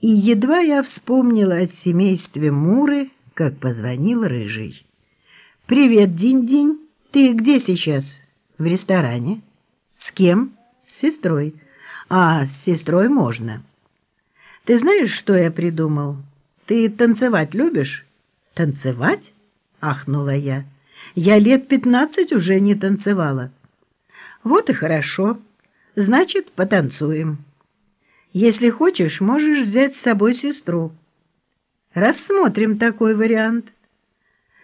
И едва я вспомнила о семействе Муры, как позвонил Рыжий. «Привет, Динь-Динь. Ты где сейчас?» «В ресторане». «С кем?» «С сестрой». «А, с сестрой можно». «Ты знаешь, что я придумал? Ты танцевать любишь?» «Танцевать?» — ахнула я. «Я лет пятнадцать уже не танцевала». «Вот и хорошо. Значит, потанцуем». Если хочешь, можешь взять с собой сестру. Рассмотрим такой вариант.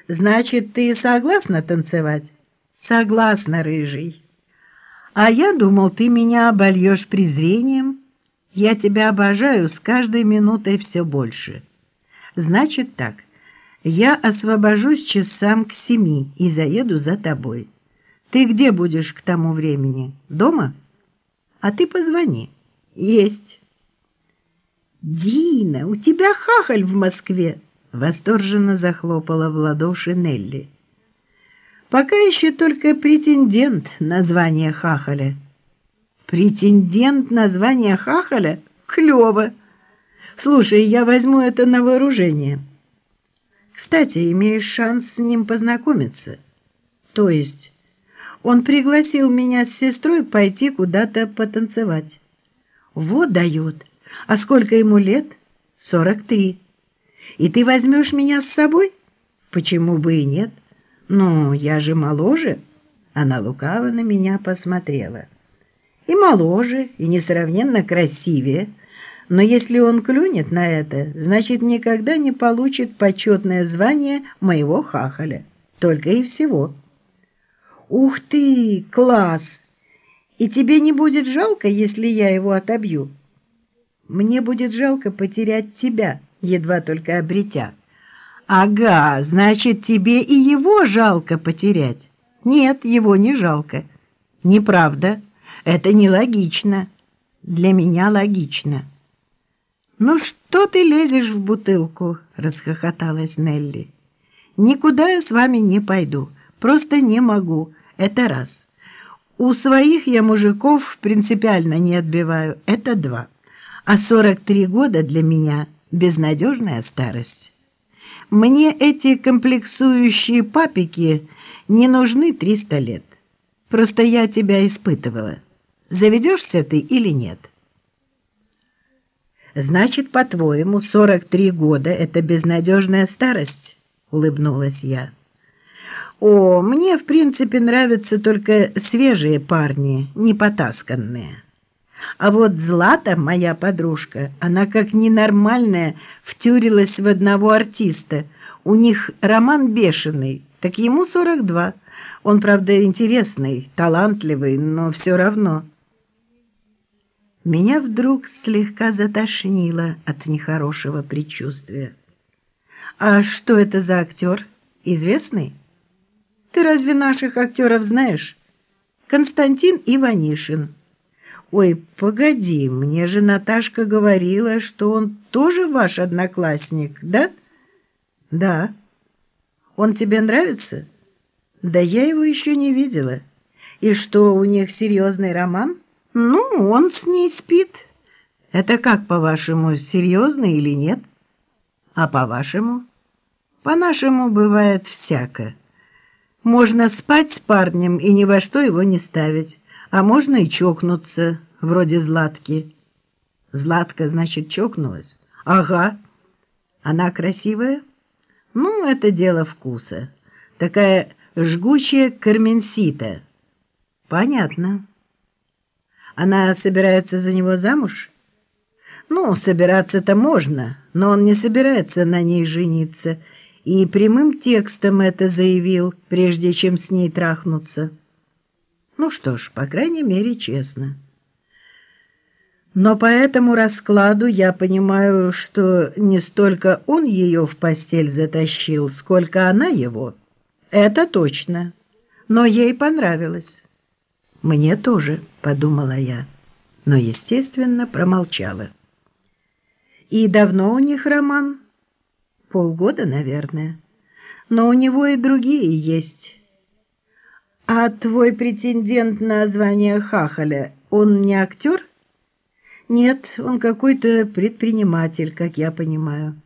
Значит, ты согласна танцевать? Согласна, рыжий. А я думал, ты меня обольешь презрением. Я тебя обожаю с каждой минутой все больше. Значит так, я освобожусь часам к семи и заеду за тобой. Ты где будешь к тому времени? Дома? А ты позвони. «Есть». «Дина, у тебя хахаль в Москве!» Восторженно захлопала в ладоши Нелли. «Пока еще только претендент на звание хахаля». «Претендент на звание хахаля? Клево! Слушай, я возьму это на вооружение. Кстати, имеешь шанс с ним познакомиться. То есть он пригласил меня с сестрой пойти куда-то потанцевать». Вот дает. А сколько ему лет? Сорок три. И ты возьмешь меня с собой? Почему бы и нет? Ну, я же моложе. Она лукаво на меня посмотрела. И моложе, и несравненно красивее. Но если он клюнет на это, значит, никогда не получит почетное звание моего хахаля. Только и всего. Ух ты, класс! И тебе не будет жалко, если я его отобью? Мне будет жалко потерять тебя, едва только обретя. Ага, значит, тебе и его жалко потерять. Нет, его не жалко. Неправда. Это нелогично. Для меня логично. «Ну что ты лезешь в бутылку?» — расхохоталась Нелли. «Никуда я с вами не пойду. Просто не могу. Это раз. У своих я мужиков принципиально не отбиваю. Это два. А 43 года для меня безнадежная старость. Мне эти комплексующие папики не нужны 300 лет. Просто я тебя испытывала. Заведешься ты или нет? Значит, по-твоему, 43 года — это безнадежная старость? Улыбнулась я. О, мне, в принципе, нравятся только свежие парни, не потасканные. А вот Злата, моя подружка, она как ненормальная втюрилась в одного артиста. У них роман бешеный, так ему 42. Он, правда, интересный, талантливый, но все равно. Меня вдруг слегка затошнило от нехорошего предчувствия. «А что это за актер? Известный?» Ты разве наших актеров знаешь? Константин Иванишин. Ой, погоди, мне же Наташка говорила, что он тоже ваш одноклассник, да? Да. Он тебе нравится? Да я его еще не видела. И что, у них серьезный роман? Ну, он с ней спит. Это как, по-вашему, серьезно или нет? А по-вашему? По-нашему бывает всяко. Можно спать с парнем и ни во что его не ставить, а можно и чокнуться, вроде Златки. Златка, значит, чокнулась? Ага. Она красивая? Ну, это дело вкуса. Такая жгучая карменсита. Понятно. Она собирается за него замуж? Ну, собираться-то можно, но он не собирается на ней жениться – и прямым текстом это заявил, прежде чем с ней трахнуться. Ну что ж, по крайней мере, честно. Но по этому раскладу я понимаю, что не столько он ее в постель затащил, сколько она его. Это точно. Но ей понравилось. Мне тоже, подумала я, но, естественно, промолчала. И давно у них роман? Полгода, наверное. Но у него и другие есть. А твой претендент на звание Хахаля, он не актер? Нет, он какой-то предприниматель, как я понимаю.